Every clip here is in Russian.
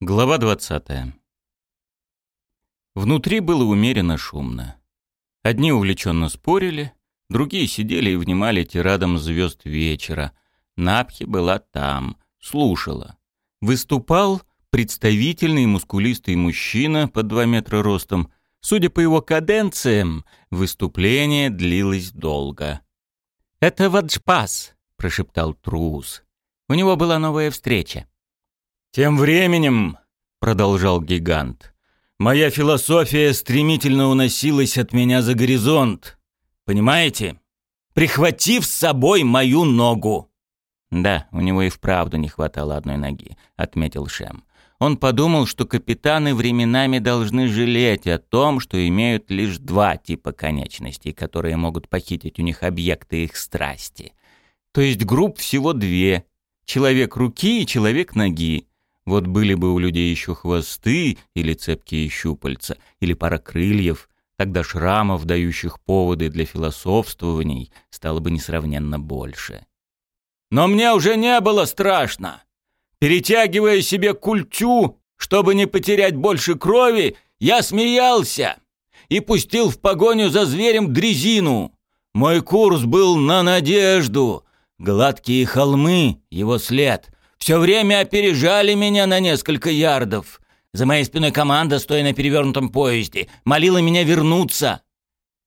Глава 20. Внутри было умеренно шумно. Одни увлеченно спорили, другие сидели и внимали тирадам звезд вечера. Напхи была там, слушала. Выступал представительный мускулистый мужчина под два метра ростом. Судя по его каденциям, выступление длилось долго. «Это Ваджпас», — прошептал Трус. У него была новая встреча. «Тем временем», — продолжал гигант, — «моя философия стремительно уносилась от меня за горизонт. Понимаете? Прихватив с собой мою ногу». «Да, у него и вправду не хватало одной ноги», — отметил Шем. Он подумал, что капитаны временами должны жалеть о том, что имеют лишь два типа конечностей, которые могут похитить у них объекты их страсти. То есть групп всего две — человек руки и человек ноги. Вот были бы у людей еще хвосты или цепкие щупальца, или пара крыльев, тогда шрамов, дающих поводы для философствований, стало бы несравненно больше. «Но мне уже не было страшно. Перетягивая себе культю, чтобы не потерять больше крови, я смеялся и пустил в погоню за зверем дрезину. Мой курс был на надежду. Гладкие холмы — его след — все время опережали меня на несколько ярдов. За моей спиной команда, стоя на перевернутом поезде, молила меня вернуться.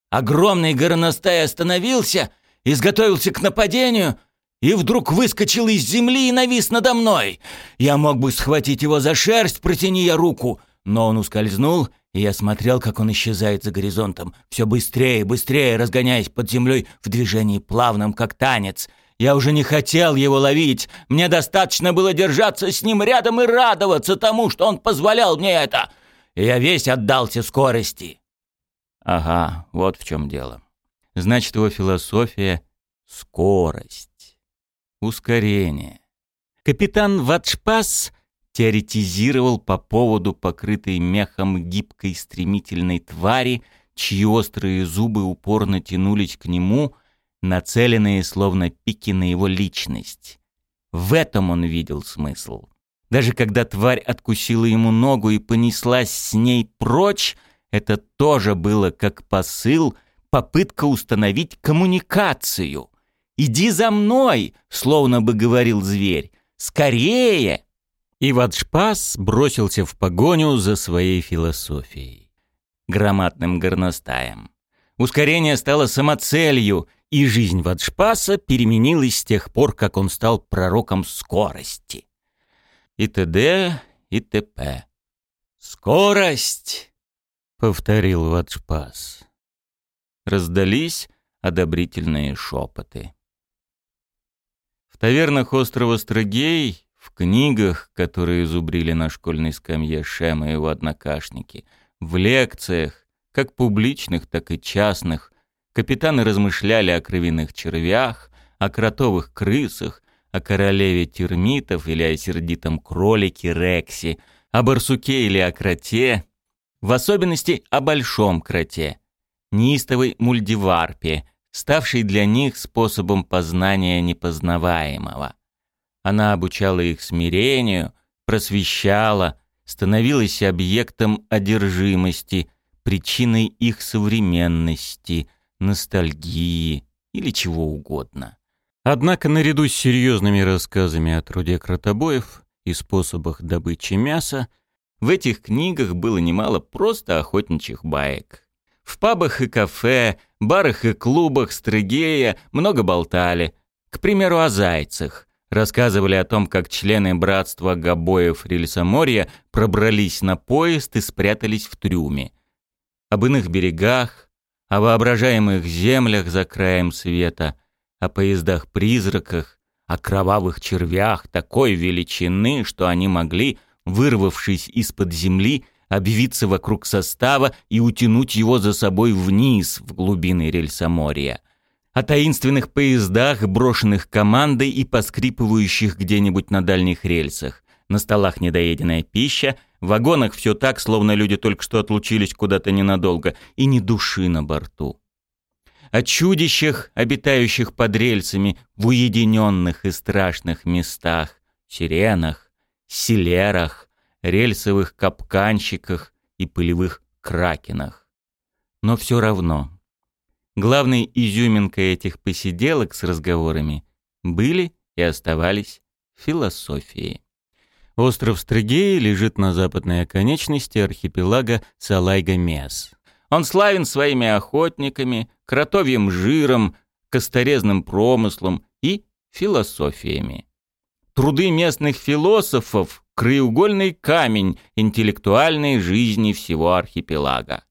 Огромный горностай остановился, изготовился к нападению и вдруг выскочил из земли и навис надо мной. Я мог бы схватить его за шерсть, протяни я руку, но он ускользнул, и я смотрел, как он исчезает за горизонтом, все быстрее и быстрее, разгоняясь под землей в движении плавном, как танец — я уже не хотел его ловить. Мне достаточно было держаться с ним рядом и радоваться тому, что он позволял мне это. И я весь отдался скорости. Ага, вот в чем дело. Значит, его философия — скорость, ускорение. Капитан Ватшпас теоретизировал по поводу покрытой мехом гибкой стремительной твари, чьи острые зубы упорно тянулись к нему, нацеленные словно пики на его личность. В этом он видел смысл. Даже когда тварь откусила ему ногу и понеслась с ней прочь, это тоже было как посыл, попытка установить коммуникацию. «Иди за мной!» — словно бы говорил зверь. «Скорее!» И Ваджпас бросился в погоню за своей философией. Громадным горностаем. Ускорение стало самоцелью — и жизнь Ваджпаса переменилась с тех пор, как он стал пророком скорости. И т.д. и т.п. «Скорость!» — повторил Ваджпас. Раздались одобрительные шепоты. В тавернах острова Строгей, в книгах, которые зубрили на школьной скамье Шема и его однокашники, в лекциях, как публичных, так и частных, Капитаны размышляли о кровяных червях, о кротовых крысах, о королеве термитов или о сердитом кролике Рексе, о барсуке или о кроте, в особенности о большом кроте, неистовой мульдиварпе, ставшей для них способом познания непознаваемого. Она обучала их смирению, просвещала, становилась объектом одержимости, причиной их современности – ностальгии или чего угодно. Однако наряду с серьезными рассказами о труде кротобоев и способах добычи мяса, в этих книгах было немало просто охотничьих баек. В пабах и кафе, барах и клубах Стрыгея много болтали. К примеру, о зайцах. Рассказывали о том, как члены братства Габоев Рельсоморья пробрались на поезд и спрятались в трюме. Об иных берегах, о воображаемых землях за краем света, о поездах-призраках, о кровавых червях такой величины, что они могли, вырвавшись из-под земли, обвиться вокруг состава и утянуть его за собой вниз, в глубины рельсоморья. О таинственных поездах, брошенных командой и поскрипывающих где-нибудь на дальних рельсах. На столах недоеденная пища — в вагонах все так, словно люди только что отлучились куда-то ненадолго, и ни души на борту. О чудищах, обитающих под рельсами в уединенных и страшных местах, сиренах, селерах, рельсовых капканщиках и пылевых кракенах. Но все равно. Главной изюминкой этих посиделок с разговорами были и оставались философии. Остров Стригеи лежит на западной оконечности архипелага Салайга-Мес. Он славен своими охотниками, кротовьим жиром, косторезным промыслом и философиями. Труды местных философов – краеугольный камень интеллектуальной жизни всего архипелага.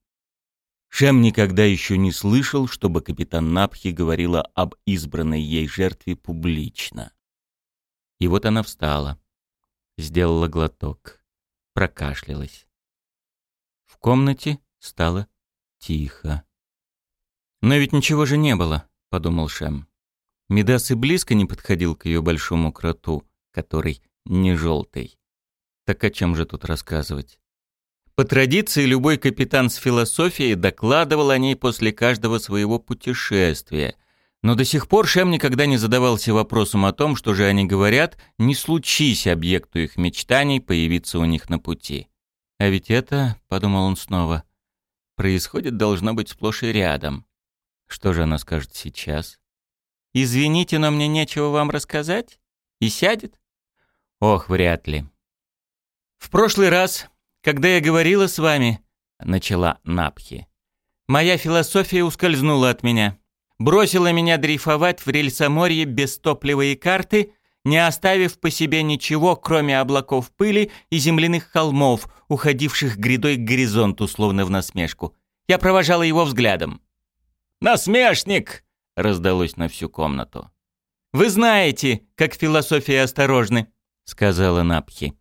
Шем никогда еще не слышал, чтобы капитан Напхи говорила об избранной ей жертве публично. И вот она встала, сделала глоток, прокашлялась. В комнате стало тихо. «Но ведь ничего же не было», — подумал Шем. Медас и близко не подходил к ее большому кроту, который не желтый. Так о чем же тут рассказывать? По традиции, любой капитан с философией докладывал о ней после каждого своего путешествия. Но до сих пор Шем никогда не задавался вопросом о том, что же они говорят, не случись объекту их мечтаний появиться у них на пути. А ведь это, — подумал он снова, — происходит должно быть сплошь и рядом. Что же она скажет сейчас? «Извините, но мне нечего вам рассказать?» И сядет? Ох, вряд ли. В прошлый раз, когда я говорила с вами, начала Напхи, моя философия ускользнула от меня. Бросила меня дрейфовать в рельсоморье без топлива и карты, не оставив по себе ничего, кроме облаков пыли и земляных холмов, уходивших грядой к горизонту, словно в насмешку. Я провожала его взглядом. «Насмешник!» — раздалось на всю комнату. «Вы знаете, как философия осторожны», — сказала Напхи.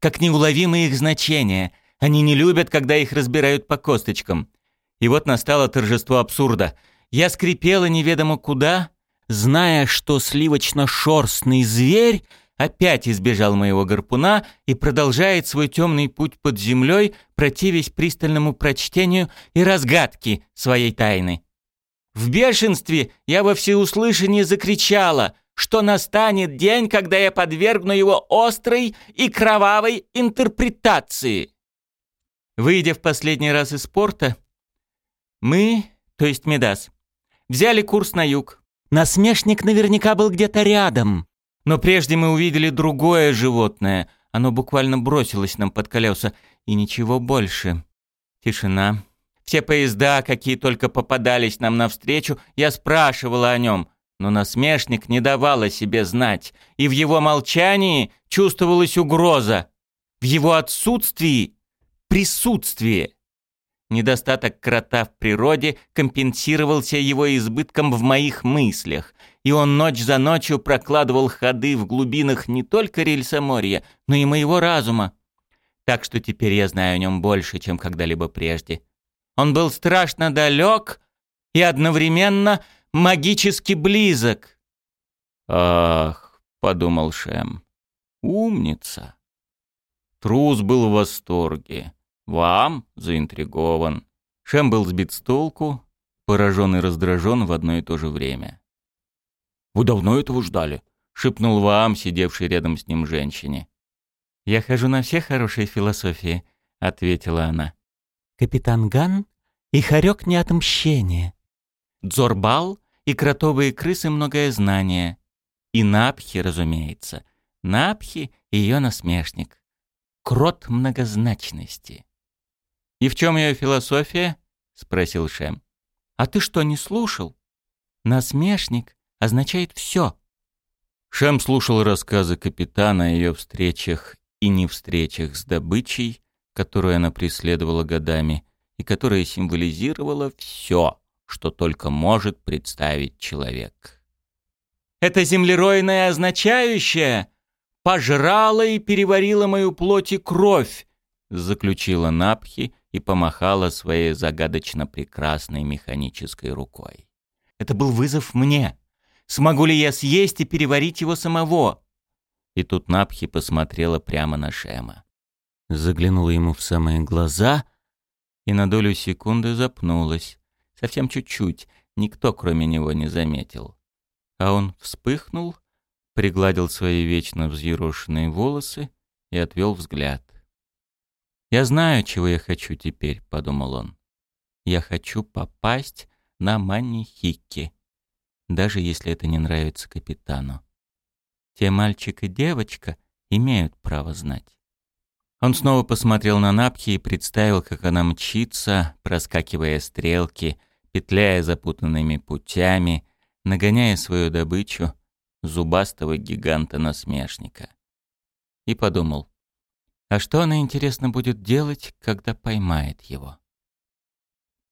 «Как неуловимы их значения. Они не любят, когда их разбирают по косточкам. И вот настало торжество абсурда. Я скрипела неведомо куда, зная, что сливочно-шорстный зверь опять избежал моего гарпуна и продолжает свой темный путь под землей, противясь пристальному прочтению и разгадке своей тайны. В бешенстве я во всеуслышание закричала, что настанет день, когда я подвергну его острой и кровавой интерпретации. Выйдя в последний раз из порта, мы, то есть Медас, взяли курс на юг. Насмешник наверняка был где-то рядом. Но прежде мы увидели другое животное. Оно буквально бросилось нам под колеса. И ничего больше. Тишина. Все поезда, какие только попадались нам навстречу, я спрашивала о нем, но насмешник не давал о себе знать, и в его молчании чувствовалась угроза, в его отсутствии — присутствие. Недостаток крота в природе компенсировался его избытком в моих мыслях, и он ночь за ночью прокладывал ходы в глубинах не только рельсоморья, но и моего разума. Так что теперь я знаю о нем больше, чем когда-либо прежде. Он был страшно далек и одновременно магически близок. «Ах», — подумал Шем, — «умница». Трус был в восторге. Вам заинтригован. Шем был сбит с толку, поражен и раздражен в одно и то же время. «Вы давно этого ждали?» — шепнул Ваам, сидевший рядом с ним женщине. «Я хожу на все хорошие философии», — ответила она. Капитан Ган и хорек не отмщение. Дзорбал и кротовые крысы многое знание. И Напхи, разумеется. Напхи — ее насмешник. Крот многозначности. «И в чем ее философия?» — спросил Шем. «А ты что, не слушал? Насмешник означает все». Шем слушал рассказы капитана о ее встречах и не встречах с добычей, которую она преследовала годами, и которая символизировала все, что только может представить человек. «Это землеройное означающее пожрало и переварило мою плоть и кровь», заключила Напхи и помахала своей загадочно прекрасной механической рукой. «Это был вызов мне. Смогу ли я съесть и переварить его самого?» И тут Напхи посмотрела прямо на Шема заглянула ему в самые глаза и на долю секунды запнулась. Совсем чуть-чуть, никто кроме него не заметил. А он вспыхнул, пригладил свои вечно взъерошенные волосы и отвел взгляд. «Я знаю, чего я хочу теперь», — подумал он. «Я хочу попасть на Манихики, даже если это не нравится капитану. Те мальчик и девочка имеют право знать». Он снова посмотрел на Напки и представил, как она мчится, проскакивая стрелки, петляя запутанными путями, нагоняя свою добычу, зубастого гиганта-насмешника. И подумал, а что она, интересно, будет делать, когда поймает его?